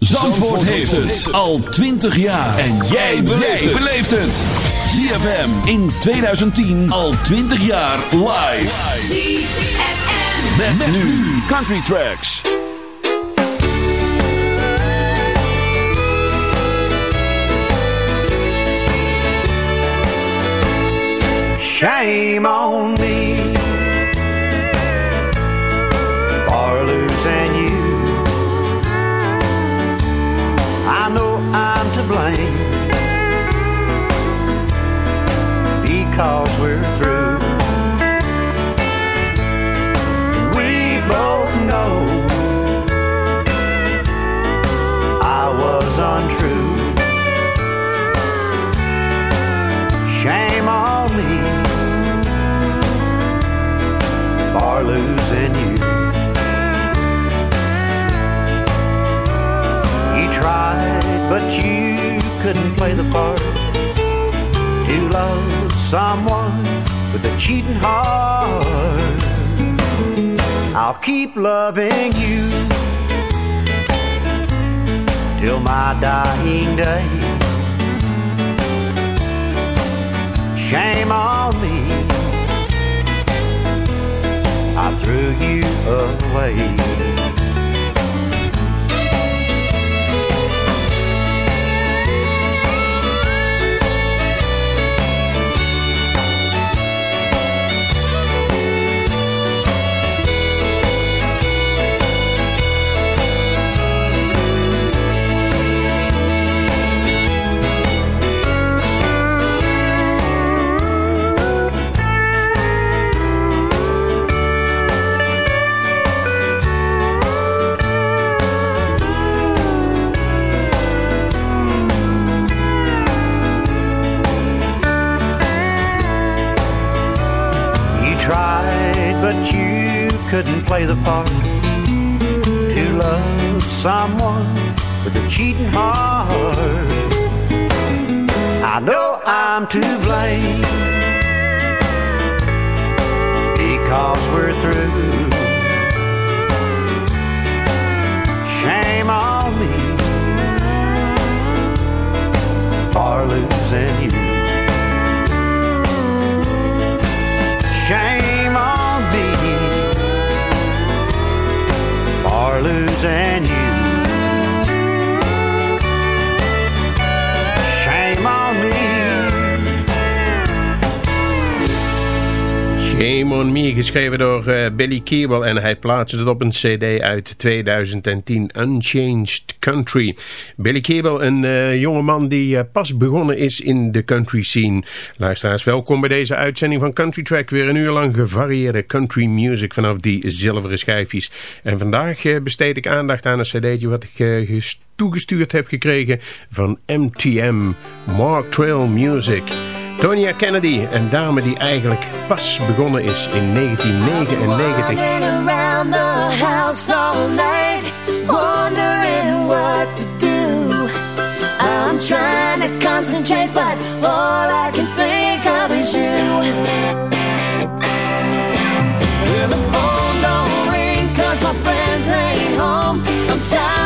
Zandvoort heeft het al 20 jaar. En jij beleeft het. ZFM in 2010 al 20 jaar live. ZFM. Met, nu Country Tracks. Shame on me for losing you. I know I'm to blame because we're through. But you couldn't play the part to love someone with a cheating heart. I'll keep loving you till my dying day. Shame on me. I threw you away. Play the part to love someone with a cheating heart. I know I'm to blame because we're through. Shame on me Shame Me, geschreven door eh, Billy Keeble en hij plaatste het op een cd uit 2010, Unchanged Country. Billy Keeble, een eh, jonge man die eh, pas begonnen is in de country scene. Luisteraars, welkom bij deze uitzending van Country Track. Weer een uur lang gevarieerde country music vanaf die zilveren schijfjes. En vandaag besteed ik aandacht aan een cd'tje wat ik ges- toegestuurd heb gekregen van MTM, Mark Trail Music. Tonya Kennedy, een dame die eigenlijk pas begonnen is in 1999. Running around the house all night, wondering what to do. I'm trying to concentrate, but all I can think of is you. And the phone don't ring 'cause my friends ain't home. I'm tired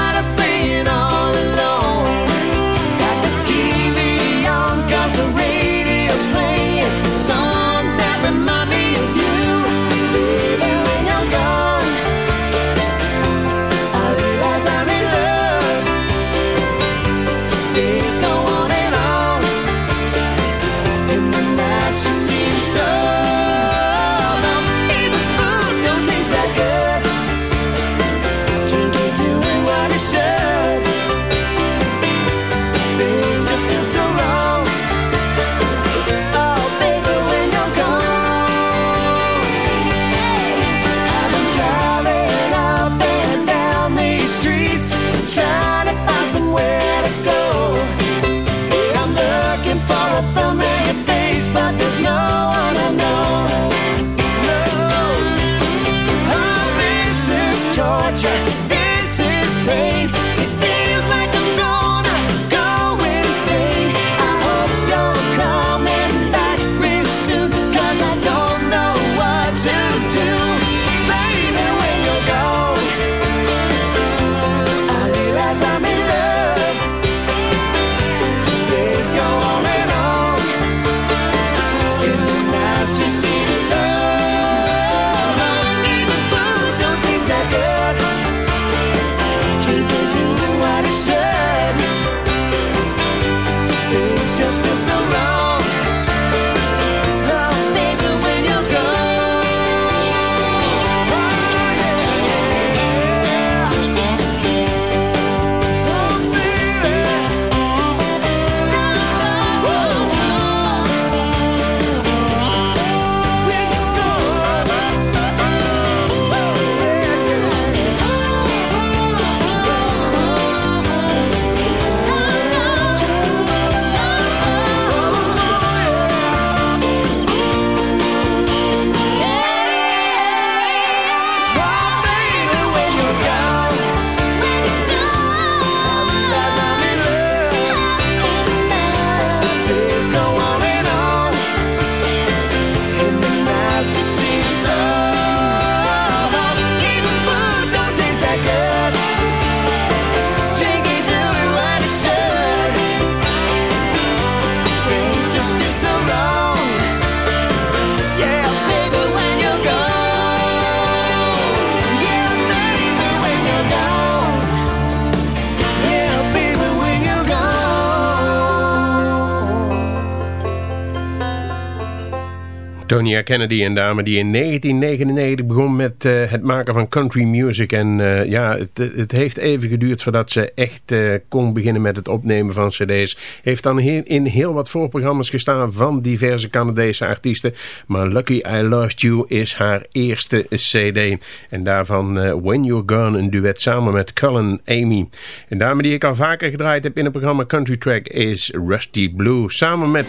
Tonya Kennedy, een dame die in 1999 begon met uh, het maken van country music. En uh, ja, het, het, heeft even geduurd voordat ze echt uh, kon beginnen met het opnemen van cd's. Heeft dan heel, in heel wat voorprogramma's gestaan van diverse Canadese artiesten. Maar Lucky I Lost You is haar eerste cd. En daarvan When You're Gone, een duet samen met Cullen Amy. Een dame die ik al vaker gedraaid heb in het programma Country Track is Rusty Blue. Samen met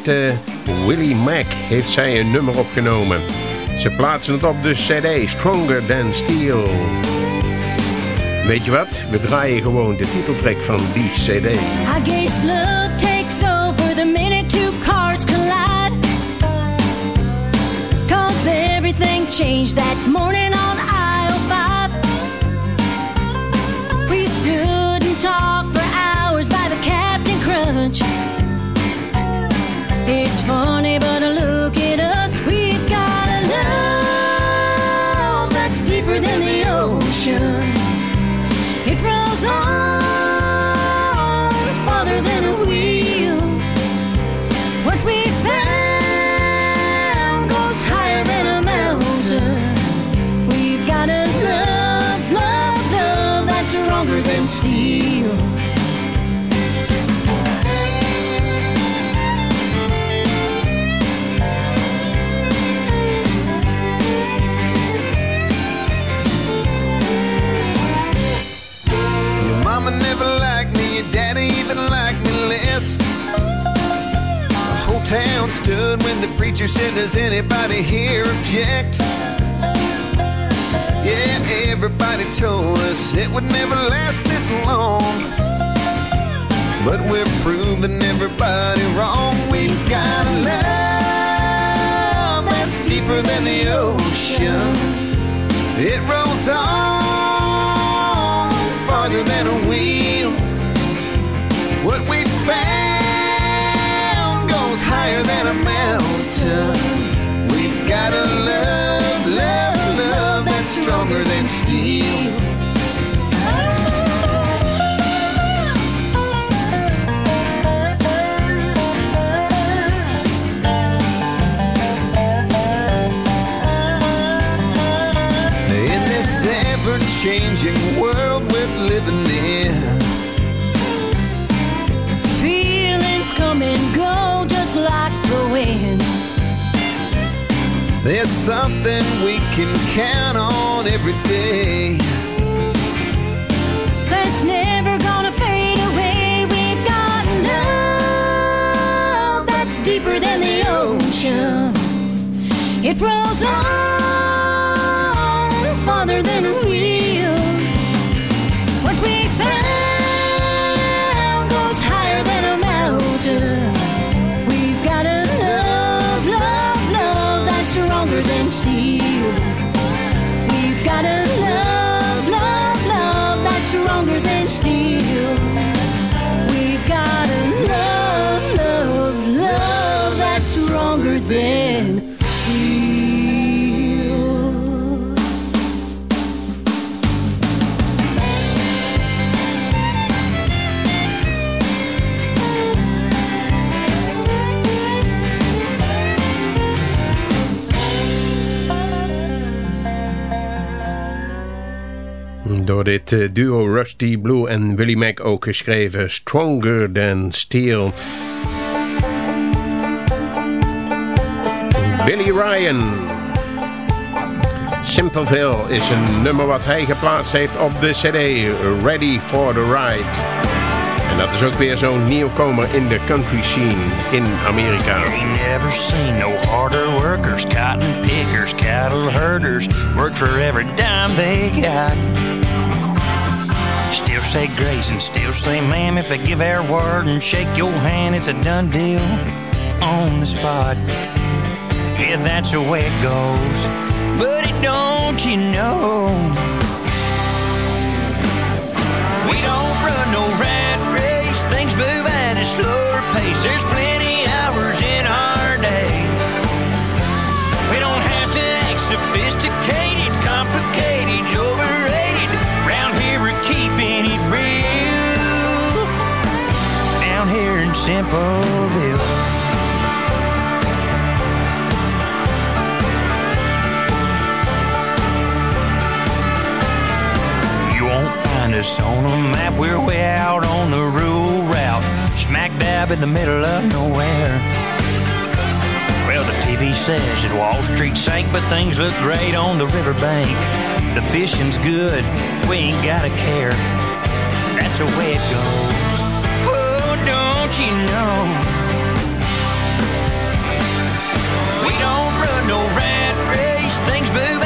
Willie Mack heeft zij een nummer op opgenomen. Ze plaatsen het op de cd Stronger Than Steel. Weet je wat? We draaien gewoon de titeltrack van die cd. I guess love takes over the minute two cars collide. Cause everything changed that morning town stood when the preacher said, Does anybody here object? Yeah, everybody told us it would never last this long. But we're proving everybody wrong. We've got a love that's deeper than the ocean. It rolls on farther than a wheel. Higher than a mountain. We've got a love, love, love that's stronger than steel. There's something we can count on every day. That's never gonna fade away. We've got love that's deeper than the ocean. It rolls on farther than a dit eh, duo Rusty Blue en Willie Mac ook geschreven. Stronger Than Steel. Billy Ryan. Simpleville is een nummer wat hij geplaatst heeft op de cd Ready for the Ride. En dat is ook weer zo'n nieuwkomer in de country scene in Amerika. Ain't never seen no harder workers, cotton pickers, cattle herders, work for every they got. Still say grace and still say ma'am if they give their word and shake your hand, it's a done deal on the spot. Yeah, that's the way it goes. But it don't you know? We don't run no rat race. Things move at a slower pace. There's plenty hours in our day. We don't have to act sophisticated, Simpleville. You won't find us on a map. We're way out on the rural route, smack dab in the middle of nowhere. Well, the TV says that Wall Street sank, but things look great on the riverbank. The fishing's good, we ain't gotta care. That's the way it goes. Don't you know? We don't run no rat race. Things move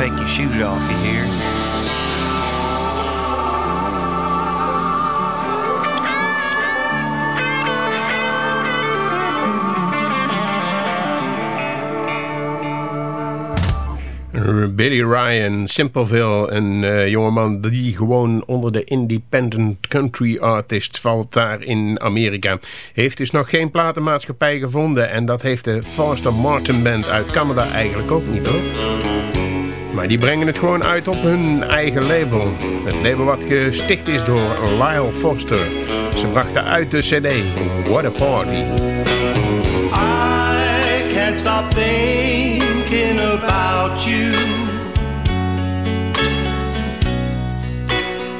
take your shoes off? Billy Ryan, Simpleville, een eh, jongeman die gewoon onder de independent country artist valt daar in Amerika. Heeft dus nog geen platenmaatschappij gevonden en dat heeft de Foster Martin Band uit Canada eigenlijk ook niet hoor. Maar die brengen het gewoon uit op hun eigen label. Het label wat gesticht is door Lyle Foster. Ze brachten uit de cd What a Party. I can't stop thinking about you.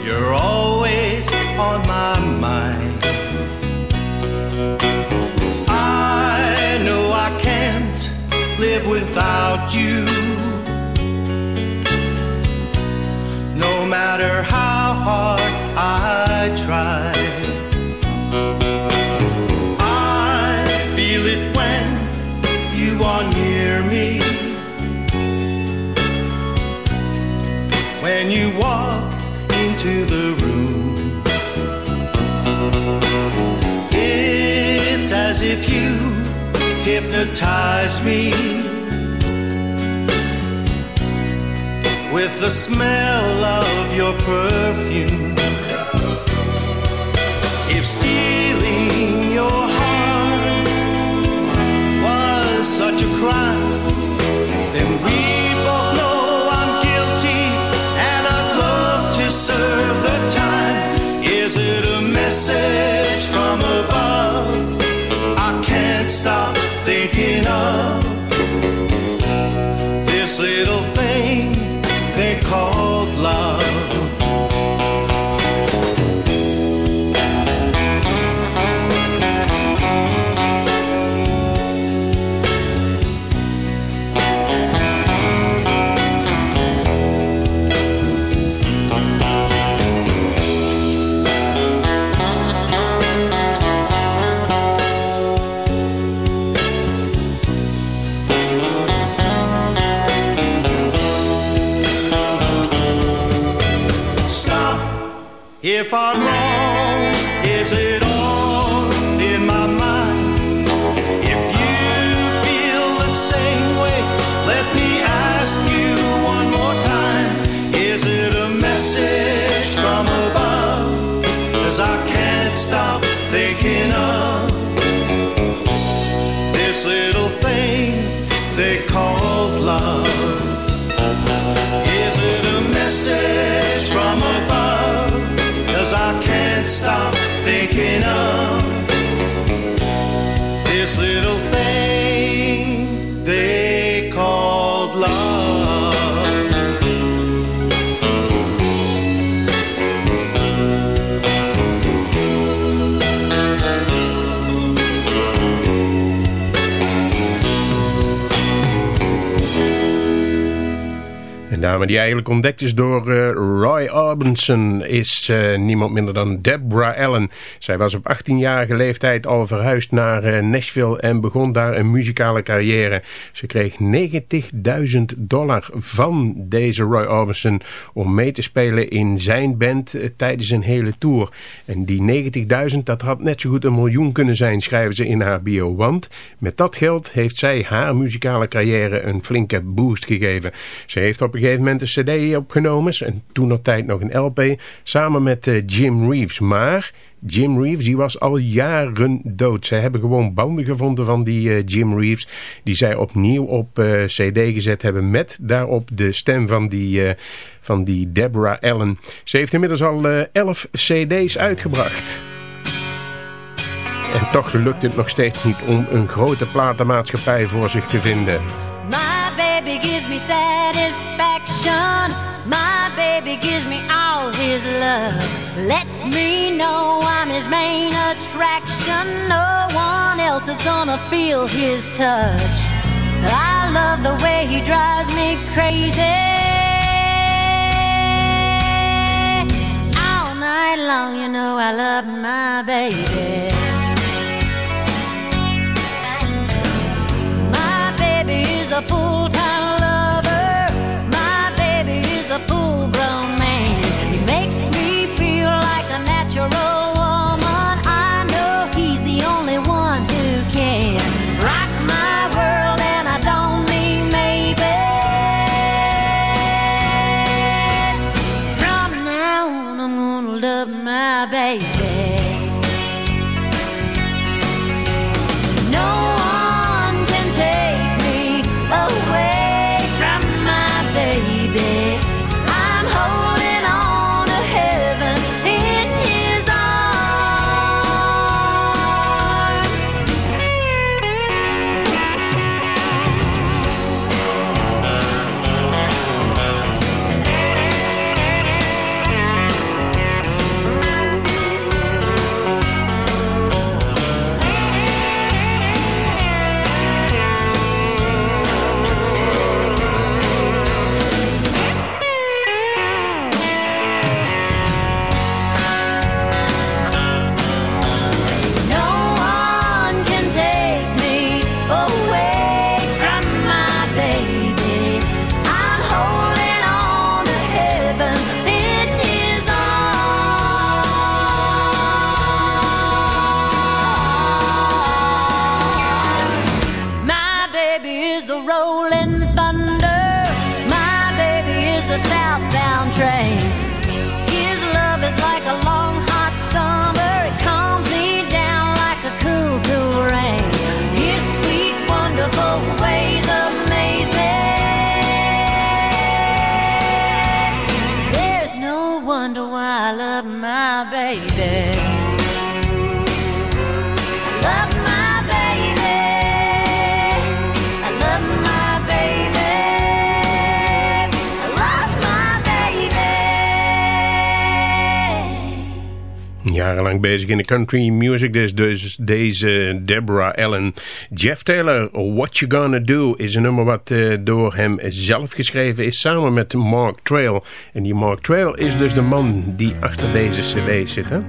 You're always on my mind. I know I can't live without you. Matter how hard I try. I feel it when you are near me. When you walk into the room, it's as if you hypnotize me with the smell of your perfume. If stealing your heart was such a crime, then we both know I'm guilty and I'd love to serve the time. Is it a message love. Eigenlijk ontdekt is door is eh, niemand minder dan Deborah Allen. Zij was op 18-jarige leeftijd al verhuisd naar eh, Nashville en begon daar een muzikale carrière. Ze kreeg 90.000 dollar van deze Roy Orbison om mee te spelen in zijn band eh, tijdens een hele tour. En die 90.000 dat had net zo goed een miljoen kunnen zijn, schrijven ze in haar bio. Want met dat geld heeft zij haar muzikale carrière een flinke boost gegeven. Ze heeft op een gegeven moment een cd opgenomen en toen nog tijd nog een LP samen met eh, Jim Reeves. Maar Jim Reeves die was al jaren dood. Ze hebben gewoon banden gevonden van die eh, Jim Reeves die zij opnieuw op eh, cd gezet hebben met daarop de stem van die, van die Deborah Allen. Ze heeft inmiddels al eh, 11 cd's uitgebracht. En toch lukt het nog steeds niet om een grote platenmaatschappij voor zich te vinden. Baby gives me satisfaction. My baby gives me all his love. Lets me know I'm his main attraction. No one else is gonna feel his touch. I love the way he drives me crazy. All night long, you know I love my baby. My baby is a full-time in de country music, dus, deze Deborah Allen. Jeff Taylor, What You Gonna Do, is een nummer wat eh, door hem zelf geschreven is, samen met Mark Trail. En die Mark Trail is dus de man die achter deze cd zit, hè?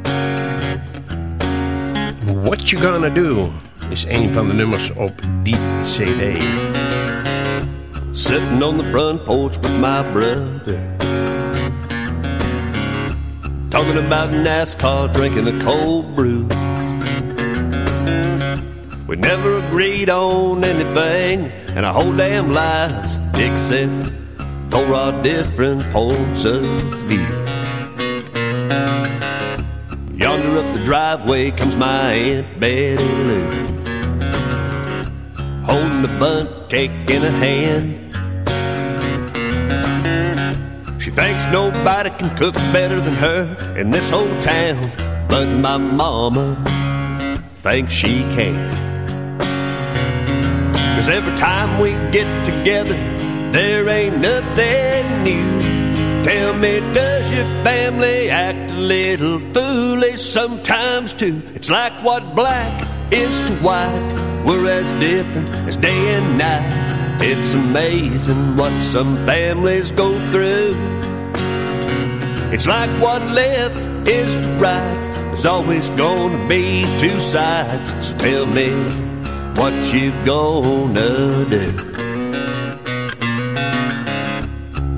What You Gonna Do is een van de nummers op die cd. Sitting on the front porch with my brother. Talking about NASCAR, drinking a cold brew. We never agreed on anything in our whole damn lives except for our different points of view. Yonder up the driveway comes my Aunt Betty Lou, holding a bunt cake in her hand. Thinks nobody can cook better than her in this whole town, but my mama thinks she can. Cause every time we get together, there ain't nothing new. Tell me, does your family act a little foolish sometimes too? It's like what black is to white, we're as different as day and night. It's amazing what some families go through. It's like what left is to right. There's always gonna be two sides. So tell me what you gonna do.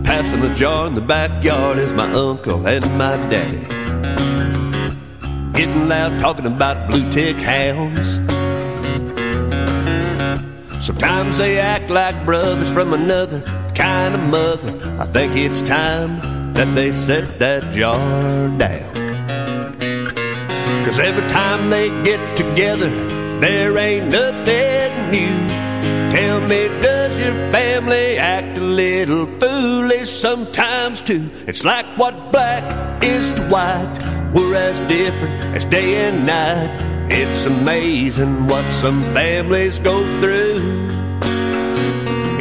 Passing the jar in the backyard is my uncle and my daddy. Getting loud talking about blue tick hounds. Sometimes they act like brothers from another kind of mother. I think it's time that they set that jar down. Cause every time they get together, there ain't nothing new. Tell me, does your family act a little foolish sometimes too? It's like what black is to white. We're as different as day and night. It's amazing what some families go through.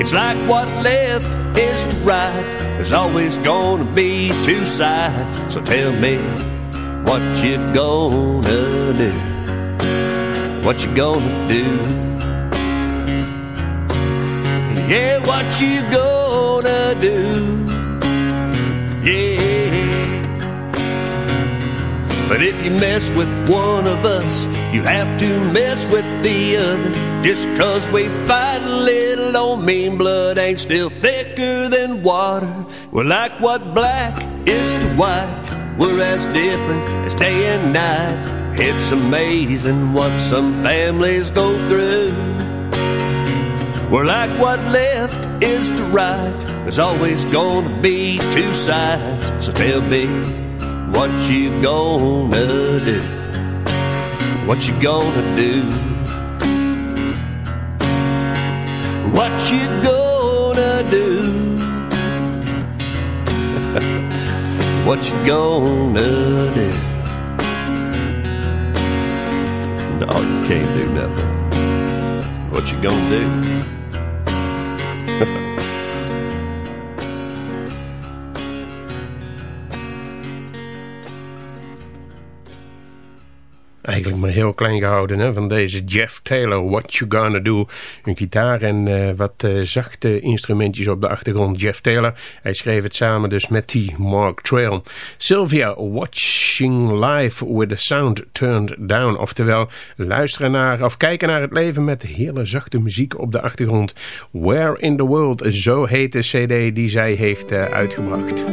It's like what left is to right. There's always gonna be two sides. So tell me what you gonna do. What you gonna do? Yeah, what you gonna do? Yeah. But if you mess with one of us, you have to mess with the other. Just cause we fight a little don't mean blood ain't still thicker than water. We're like what black is to white. We're as different as day and night. It's amazing what some families go through. We're like what left is to right. There's always gonna be two sides. So tell me what you gonna do? What you gonna do? What you gonna do? what you gonna do? No, you can't do nothing. What you gonna do? Eigenlijk maar heel klein gehouden hè, van deze Jeff Taylor, What You Gonna Do. Een gitaar en uh, wat uh, zachte instrumentjes op de achtergrond. Jeff Taylor, hij schreef het samen dus met die Mark Trail. Sylvia, Watching Life with the Sound Turned Down. Oftewel, luisteren naar of kijken naar het leven met hele zachte muziek op de achtergrond. Where in the World, zo heet de cd die zij heeft uh, uitgebracht.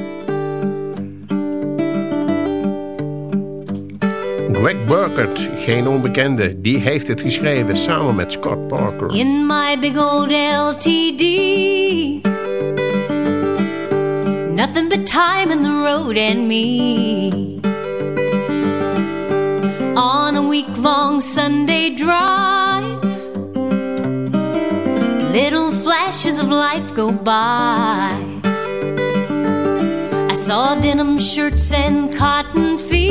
Greg Burkett, geen onbekende, die heeft het geschreven samen met Scott Parker. In my big old LTD Nothing but time in the road and me. On a week-long Sunday drive Little flashes of life go by. I saw denim shirts and cotton feet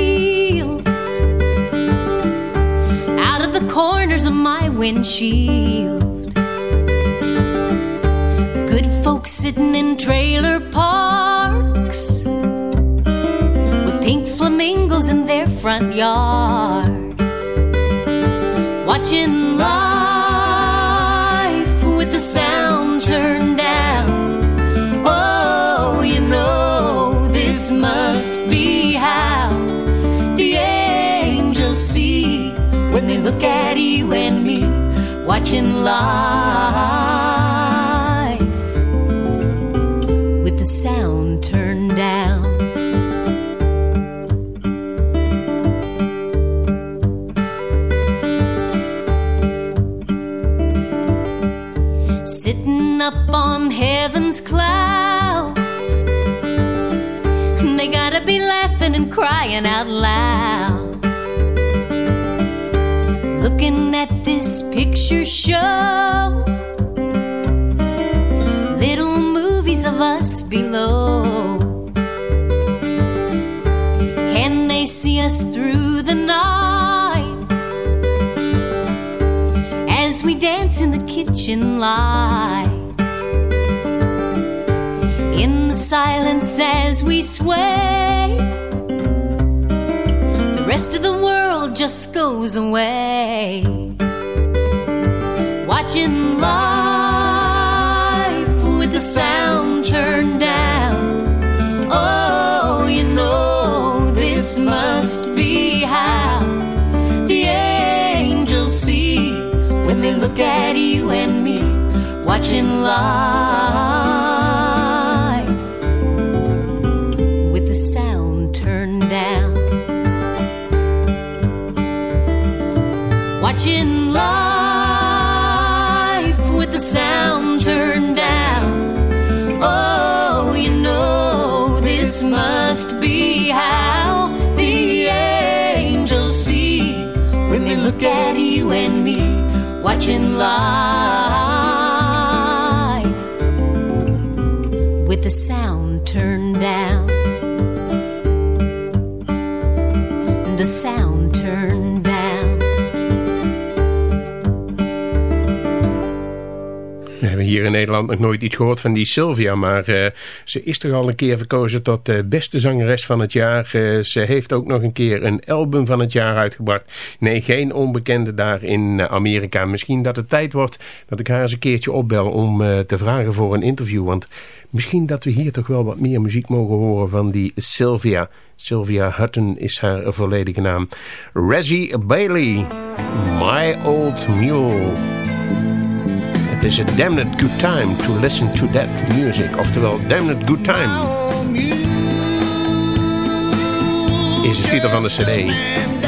corners of my windshield. Good folks sitting in trailer parks with pink flamingos in their front yards, watching life look at you and me, watching life with the sound turned down. Sitting up on heaven's clouds, they gotta be laughing and crying out loud. This picture show, little movies of us below. Can they see us through the night as we dance in the kitchen light? In the silence as we sway, the rest of the world just goes away. Watching life with the sound turned down. Oh, you know, this must be how the angels see when they look at you and me, watching life with the sound turned down. Watching life sound turned down. Oh, you know, this must be how the angels see when they look at you and me, watching life with the sound turned down. The sound turned hier in Nederland nog nooit iets gehoord van die Sylvia, maar eh, ze is toch al een keer verkozen tot de beste zangeres van het jaar. Eh, ze heeft ook nog een keer een album van het jaar uitgebracht. Nee, geen onbekende daar in Amerika. Misschien dat het tijd wordt dat ik haar eens een keertje opbel om te vragen voor een interview. Want misschien dat we hier toch wel wat meer muziek mogen horen van die Sylvia. Sylvia Hutton is haar volledige naam. Reggie Bailey, My Old Mule. Is a damn it good time to listen to that music. Oftewel, damn it good time. Is het titel van de cd.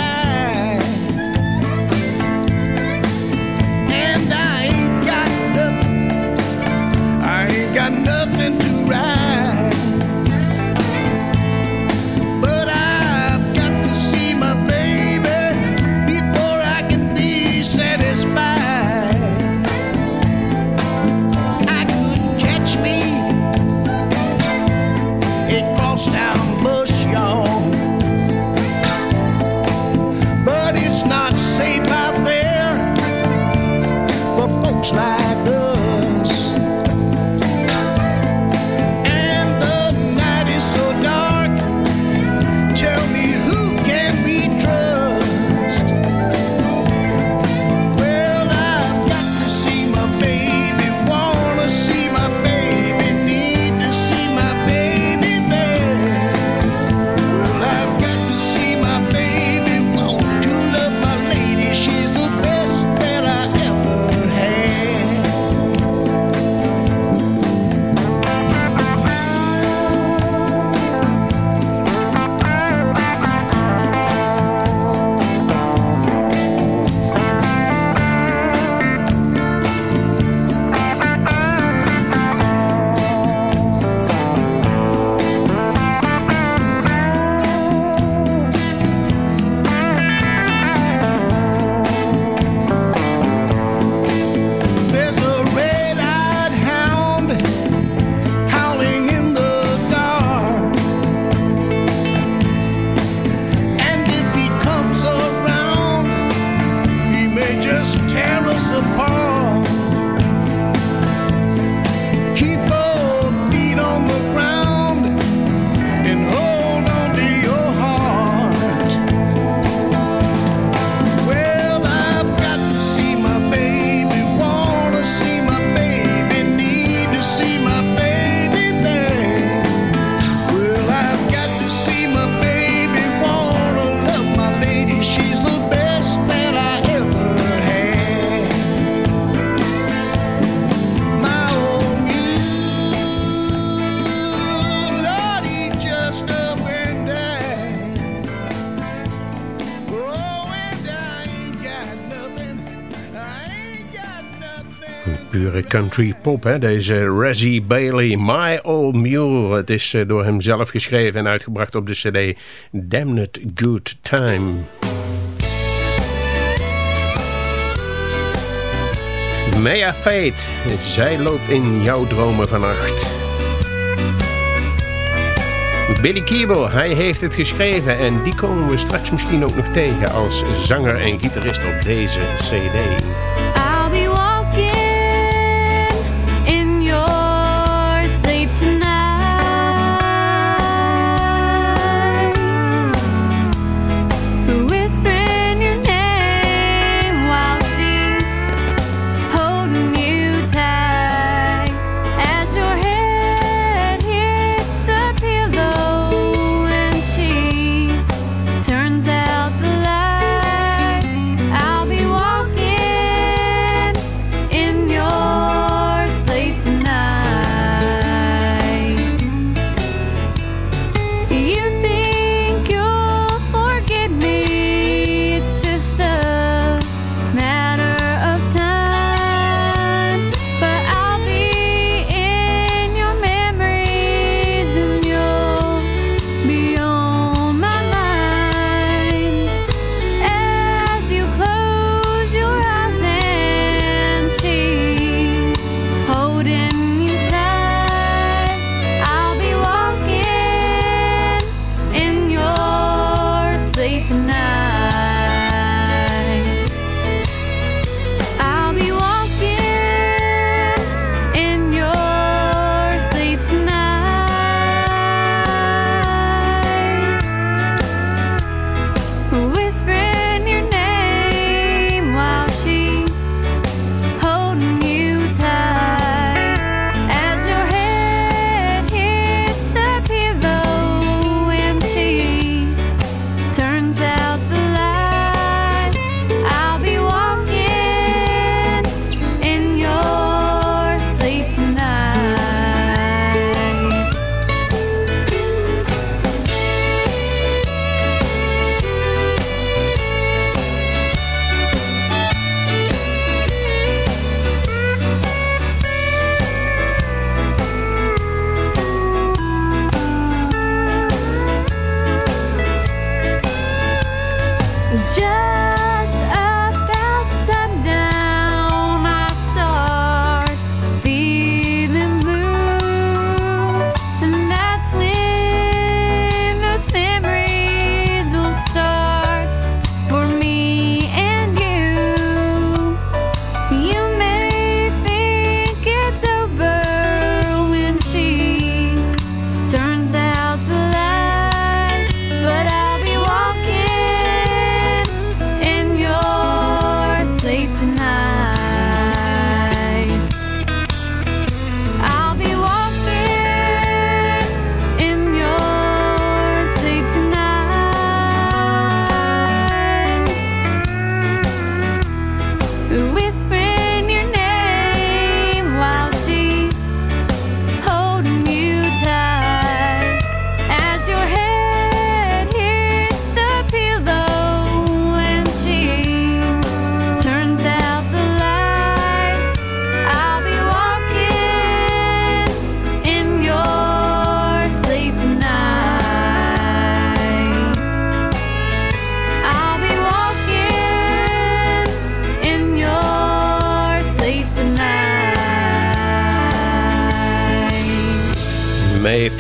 country pop, hè? deze Razzie Bailey, My Old Mule. Het is eh, door hemzelf geschreven en uitgebracht op de cd Damned Good Time. Mea Fate, zij loopt in jouw dromen vannacht. Billy Kiebel, hij heeft het geschreven en die komen we straks misschien ook nog tegen als zanger en gitarist op deze cd.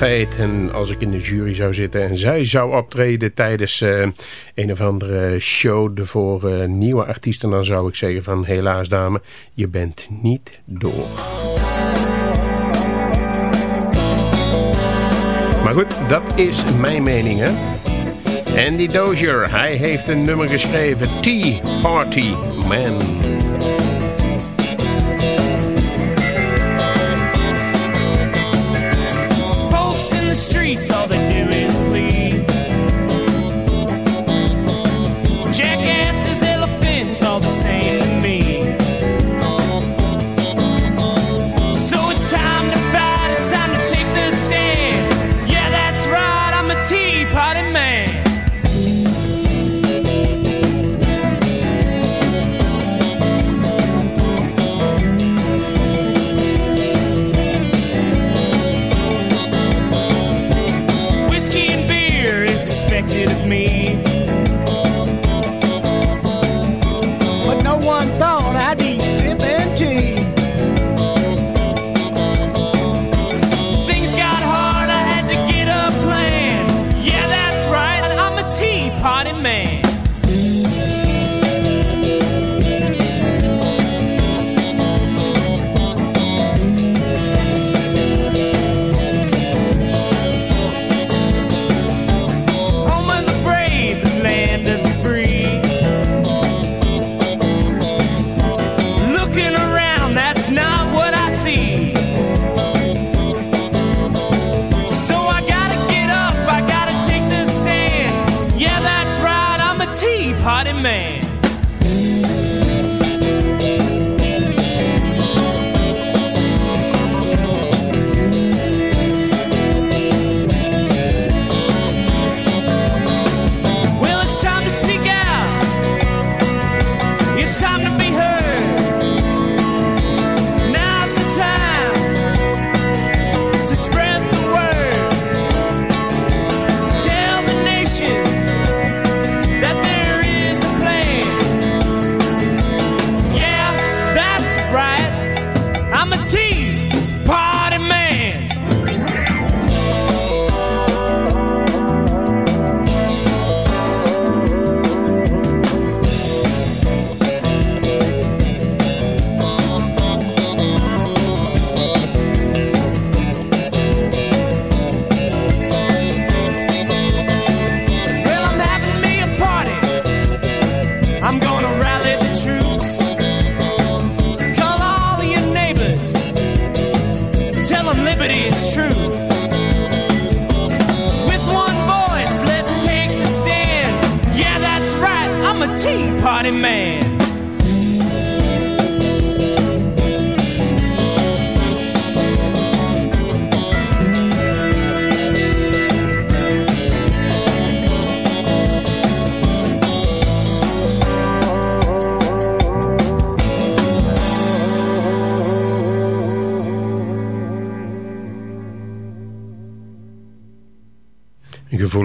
En als ik in de jury zou zitten en zij zou optreden tijdens eh, een of andere show voor eh, nieuwe artiesten, dan zou ik zeggen van helaas dame, je bent niet door. Maar goed, dat is mijn mening hè. Andy Dozier, hij heeft een nummer geschreven, Tea Party Man. streets, all the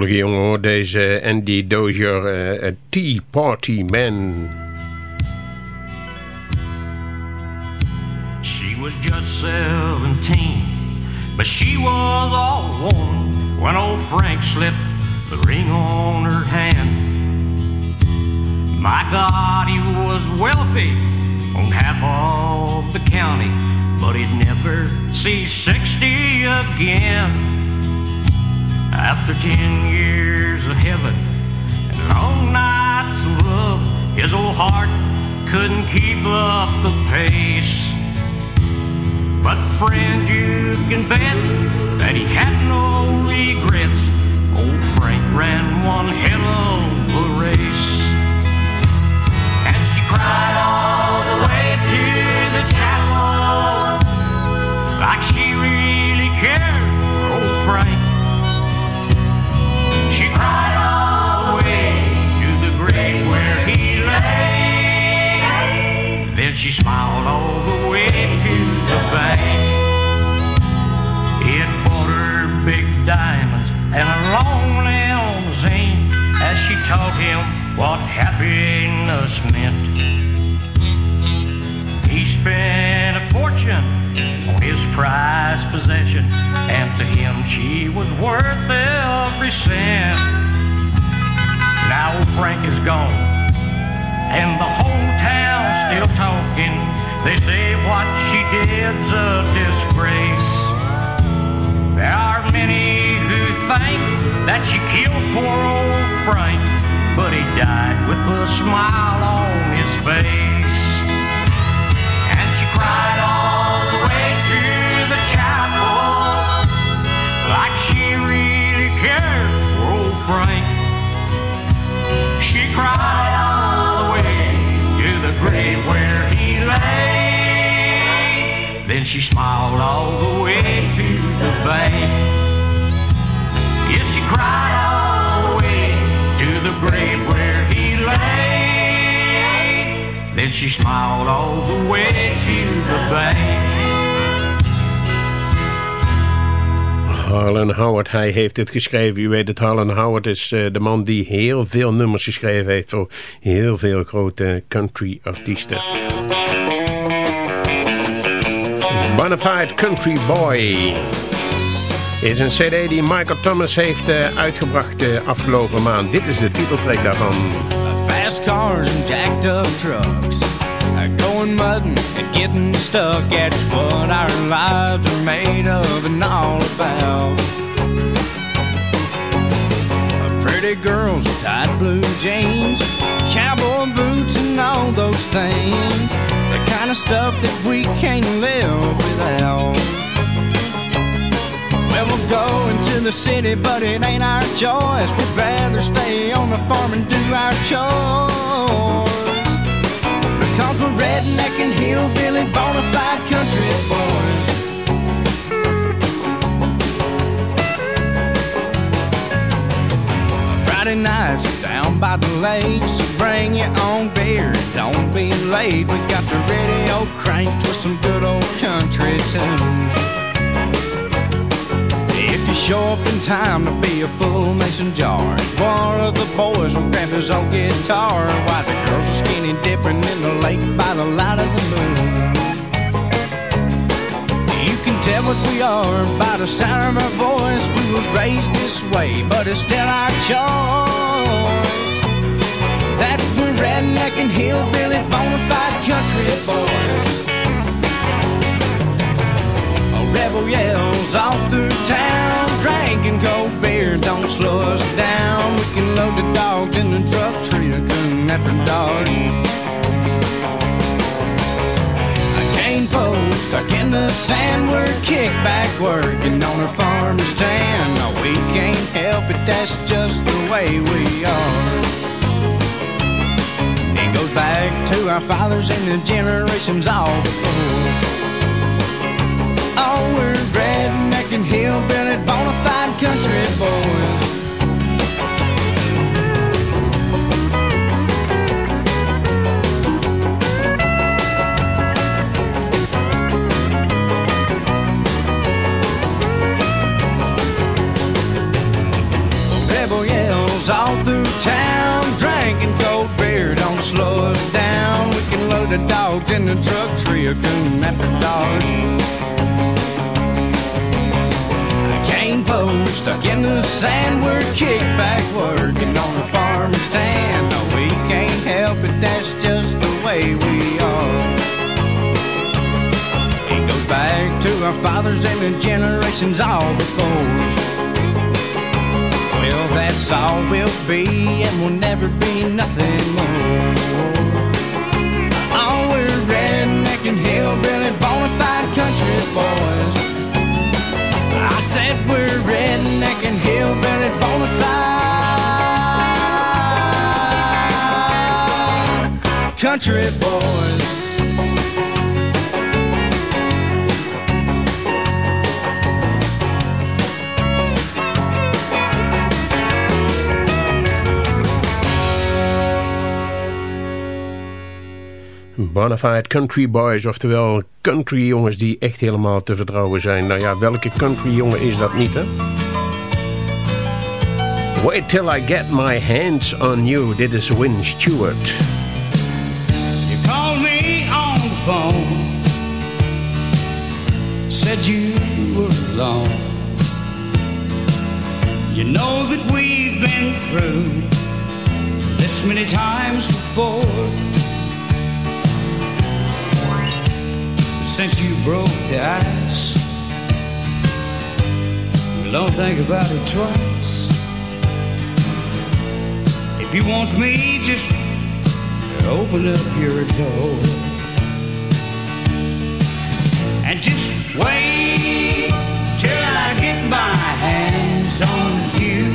Een gevoelige jongen hoor, deze Andy Dozier, een Tea Party Man. She was just 17, but she was all one when old Frank slipped the ring on her hand. My God, he was wealthy on half of the county, but he'd never see 60 again. After 10 years of heaven and long nights of love, his old heart couldn't keep up the pace. But friend, you can bet that he had no regrets. Old Frank ran one hell of a race. And she cried all the way to the chapel like she really cared old Frank. She smiled all the way to the bank. It bought her big diamonds and a long limousine as she taught him what happiness meant. He spent a fortune his prized possession, and to him she was worth every cent. Now old Frank is gone, and the whole town's still talking. They say what she did's a disgrace. There are many who think that she killed poor old Frank, but he died with a smile on his face. She cried all the way to the grave where he lay. Then she smiled all the way to the bank. Yes, she cried all the way to the grave where he lay. Then she smiled all the way to the bank. Harlan Howard, hij heeft het geschreven. U weet het, Harlan Howard is eh, de man die heel veel nummers geschreven heeft voor heel veel grote country artiesten. Bonafide Country Boy is een cd die Michael Thomas heeft eh, uitgebracht de afgelopen maand. Dit is de titeltrack daarvan. Fast cars and jacked up trucks. Going mudding and getting stuck. That's what our lives are made of and all about. Pretty girls with tight blue jeans, cowboy boots, and all those things. The kind of stuff that we can't live without. Well, we're going to the city, but it ain't our choice. We'd rather stay on the farm and do our chores. Because we're redneck and hillbilly, bona fide country boys. Friday nights down by the lake, so bring your own beer. Don't be late. We got the radio cranked with some good old country tunes. Show up in time to be a full mason jar, one of the boys will grab his old guitar while the girls are skinny dipping in the lake by the light of the moon. You can tell what we are by the sound of our voice. We was raised this way, but it's still our choice. That we're redneck and hillbilly, bona fide country boys. A rebel yells all through town, drinking cold beer, don't slow us down. We can load the dogs in the truck, tree after dark. cane post stuck in the sand. We're kickback working on our farm stand. No, we can't help it, that's just the way we are. It goes back to our fathers and the generations all before. Oh, we're redneck and hillbilly, bona fide country boys. rebel yells all through town. Drinking cold beer don't slow us down. We can load the dogs in the truck, tree or coon after dark. Stuck in the sand. We're kickback working on the farm stand. No, we can't help it. That's just the way we are. It goes back to our fathers and the generations all before. Well, that's all we'll be, and we'll never be nothing more. Oh, we're redneck and hillbilly, bona fide country boys. I said we're redneck and hillbilly, bona fide country boys. Bonafide Country Boys, oftewel country jongens die echt helemaal te vertrouwen zijn. Nou ja, welke country jongen is dat niet, hè? Wait till I get my hands on you. Dit is Win Stewart. You called me on the phone, said you were alone. You know that we've been through this many times before. Since you broke the ice, don't think about it twice. If you want me, just open up your door and just wait till I get my hands on you.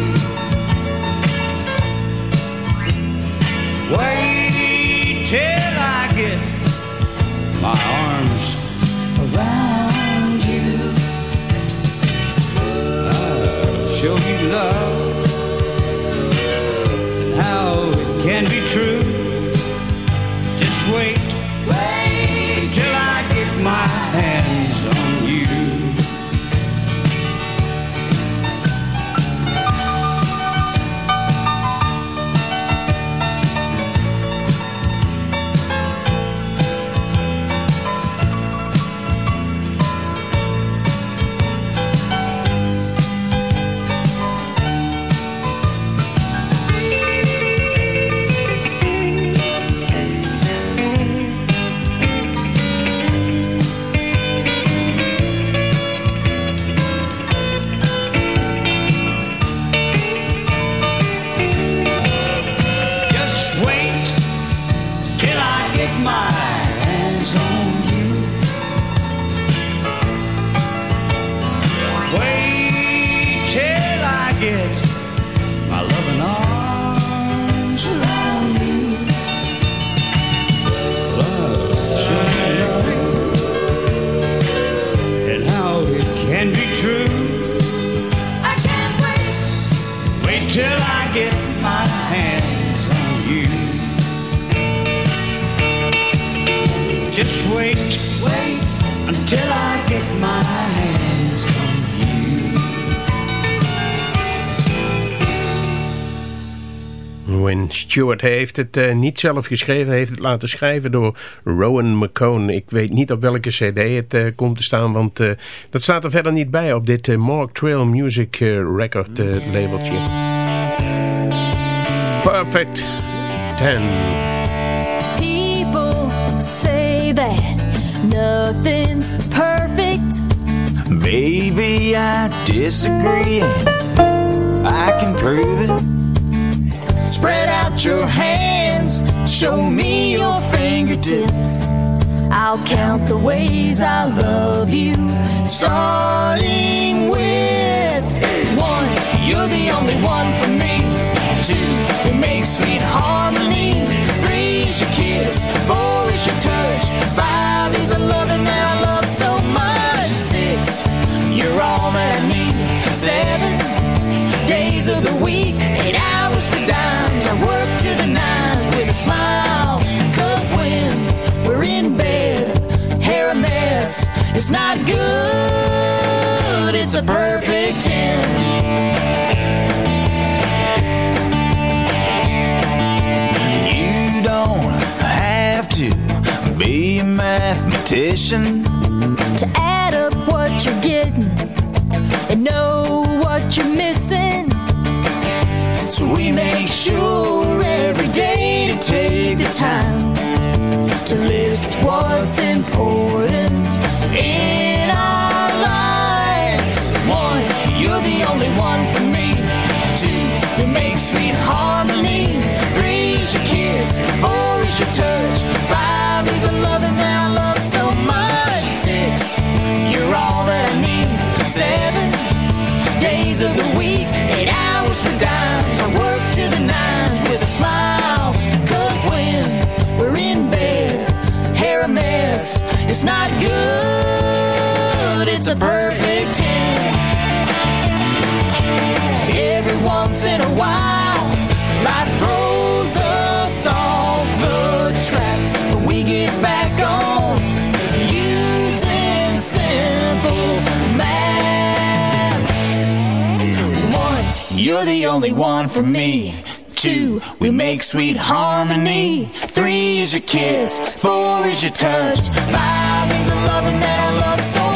Wait till I get my arms love and how it can be true. Till I get my hands on you. Win Stewart heeft het eh, niet zelf geschreven, heeft het laten schrijven door Rowan McCone. Ik weet niet op welke cd het eh, komt te staan, want eh, dat staat er verder niet bij op dit Mark Trail Music Record labeltje. Perfect 10. Nothing's perfect. Baby, I disagree. I can prove it. Spread out your hands, show me your fingertips. I'll count the ways I love you. Starting with one, you're the only one for me. Two, we make sweet harmony. Three is your kiss. Four is your touch. Five is a loving you're all that I need. Seven, days of the week. Eight hours for dimes. I work to the nines with a smile. Cause when we're in bed, hair a mess, it's not good. It's a perfect ten. You don't have to be a mathematician. To add up what you're getting and know what you're missing. So we make sure every day to take the time to list what's important in our lives. One, you're the only one for me. Two, we make sweet harmony. Three is your kiss. Four is your touch. A perfect ten. Every once in a while, life throws us off the tracks, but we get back on using simple math. One, you're the only one for me. Two, we make sweet harmony. Three is your kiss. Four is your touch. Five is the loving that I love so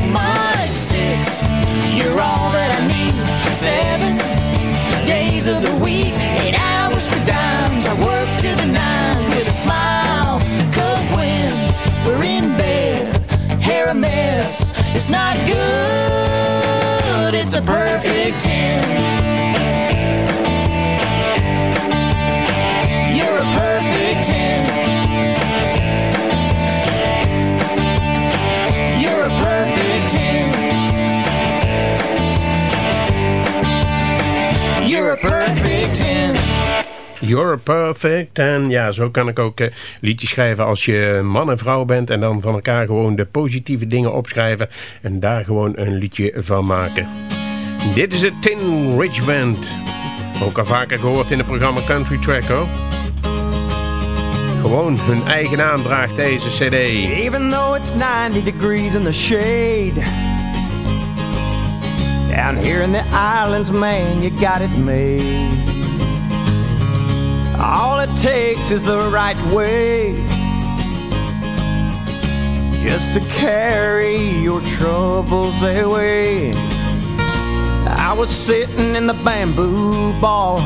Seven, days of the week. Eight hours for dimes. I work to the nines with a smile. Cause when we're in bed, hair a mess, it's not good. It's a perfect ten. You're perfect. En ja, zo kan ik ook eh, liedjes schrijven als je man en vrouw bent. En dan van elkaar gewoon de positieve dingen opschrijven. En daar gewoon een liedje van maken. Dit is het Tin Ridge Band. Ook al vaker gehoord in het programma Country Track hoor. Gewoon hun eigen naam draagt deze cd. Even though it's 90 degrees in the shade. Down here in the islands, man, you got it made. All it takes is the right way. Just to carry your troubles away. I was sitting in the bamboo bar.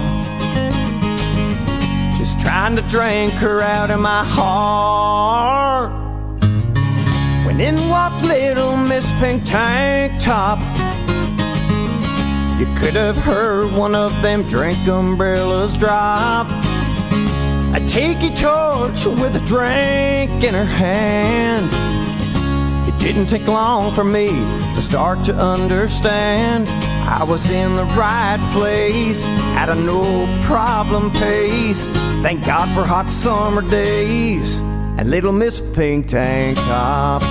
Just trying to drink her out of my heart. When in walked little Miss Pink Tank Top. You could have heard one of them drink umbrellas drop. A tiki torch with a drink in her hand. It didn't take long for me to start to understand. I was in the right place at a no problem pace. Thank God for hot summer days and little Miss Pink Tank Top.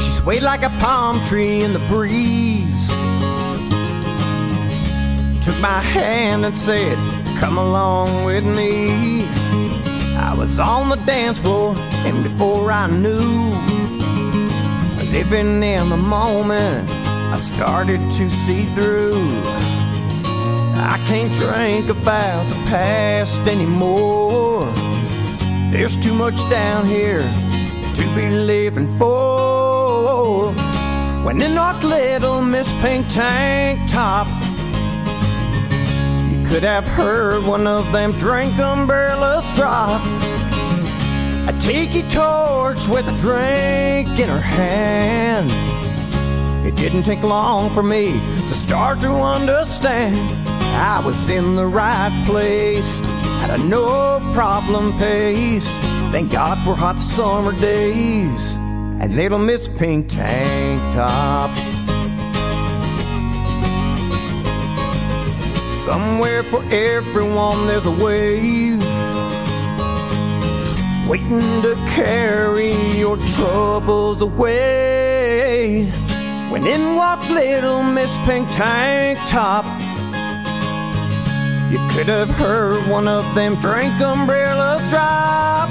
She swayed like a palm tree in the breeze. Took my hand and said, Come along with me. I was on the dance floor, and before I knew, living in the moment, I started to see through. I can't drink about the past anymore. There's too much down here to be living for. When in walked little Miss Pink Tank Top, could have heard one of them drink umbrellas drop. A tiki torch with a drink in her hand. It didn't take long for me to start to understand I was in the right place at a no problem pace. Thank God for hot summer days and little Miss Pink Tank Top. Somewhere for everyone there's a wave waiting to carry your troubles away. When in walked little Miss Pink Tank Top, you could have heard one of them drink umbrellas drop.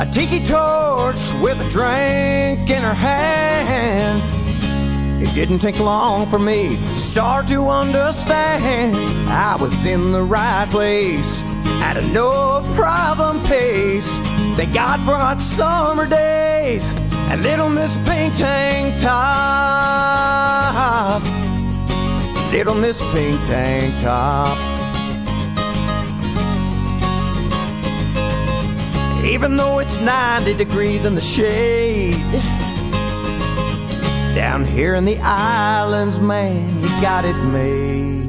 A tiki torch with a drink in her hand. It didn't take long for me to start to understand I was in the right place at a no problem pace. Thank God for hot summer days and little Miss Pink Tank Top. Little Miss Pink Tank Top. Even though it's 90 degrees in the shade. Down here in the islands, man, you got it made.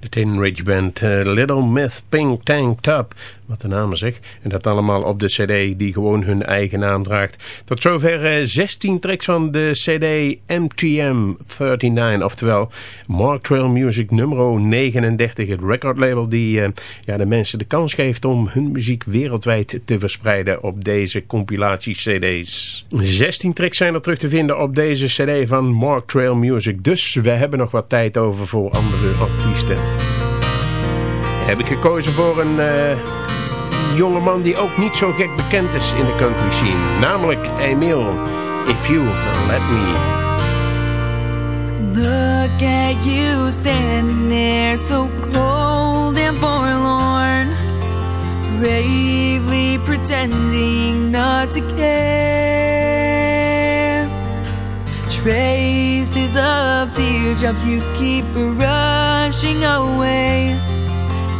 De Tin Ridge Band, eh, Little Myth Pink Tank Top. Wat de naam zegt. En dat allemaal op de cd die gewoon hun eigen naam draagt. Tot zover eh, 16 tracks van de cd MTM 39. Oftewel Mark Trail Music nummer 39. Het recordlabel die eh, ja, de mensen de kans geeft om hun muziek wereldwijd te verspreiden op deze compilatie cd's. 16 tracks zijn er terug te vinden op deze cd van Mark Trail Music. Dus we hebben nog wat tijd over voor andere artiesten. Heb ik gekozen voor een... eh, jongeman die ook niet zo gek bekend is in de country scene. Namelijk Emil, If You Let Me. Look at you standing there so cold and forlorn, bravely pretending not to care. Traces of teardrops you keep rushing away.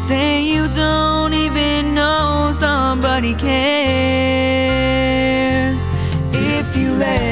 Say you don't even know somebody cares. If you let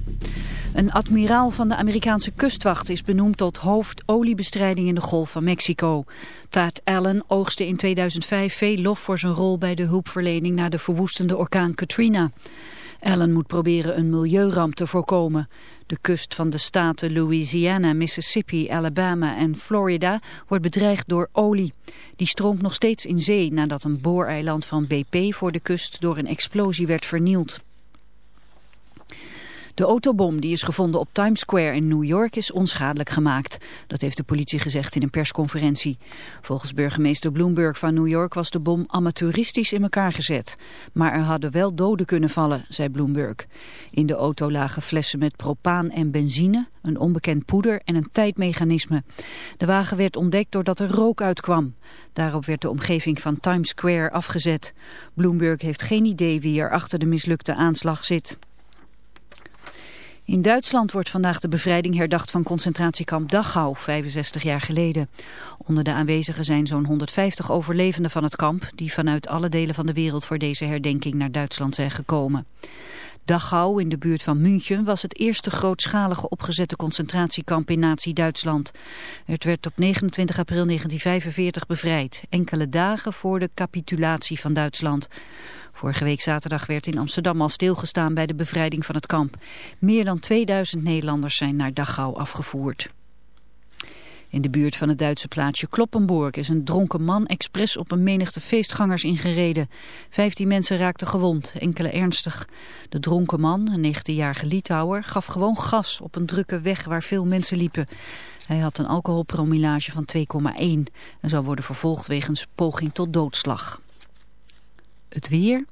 Een admiraal van de Amerikaanse kustwacht is benoemd tot hoofd oliebestrijding in de Golf van Mexico. Taat Allen oogste in 2005 veel lof voor zijn rol bij de hulpverlening na de verwoestende orkaan Katrina. Allen moet proberen een milieuramp te voorkomen. De kust van de staten Louisiana, Mississippi, Alabama en Florida wordt bedreigd door olie. Die stroomt nog steeds in zee nadat een booreiland van BP voor de kust door een explosie werd vernield. De autobom die is gevonden op Times Square in New York is onschadelijk gemaakt. Dat heeft de politie gezegd in een persconferentie. Volgens burgemeester Bloomberg van New York was de bom amateuristisch in elkaar gezet. Maar er hadden wel doden kunnen vallen, zei Bloomberg. In de auto lagen flessen met propaan en benzine, een onbekend poeder en een tijdmechanisme. De wagen werd ontdekt doordat er rook uitkwam. Daarop werd de omgeving van Times Square afgezet. Bloomberg heeft geen idee wie er achter de mislukte aanslag zit. In Duitsland wordt vandaag de bevrijding herdacht van concentratiekamp Dachau, 65 jaar geleden. Onder de aanwezigen zijn zo'n 150 overlevenden van het kamp, die vanuit alle delen van de wereld voor deze herdenking naar Duitsland zijn gekomen. Dachau in de buurt van München was het eerste grootschalige opgezette concentratiekamp in nazi-Duitsland. Het werd op 29 april 1945 bevrijd, enkele dagen voor de capitulatie van Duitsland. Vorige week zaterdag werd in Amsterdam al stilgestaan bij de bevrijding van het kamp. Meer dan 2000 Nederlanders zijn naar Dachau afgevoerd. In de buurt van het Duitse plaatsje Kloppenburg is een dronken man expres op een menigte feestgangers ingereden. Vijftien mensen raakten gewond, enkele ernstig. De dronken man, een 19-jarige Litouwer, gaf gewoon gas op een drukke weg waar veel mensen liepen. Hij had een alcoholpromillage van 2,1 en zou worden vervolgd wegens poging tot doodslag. Het weer.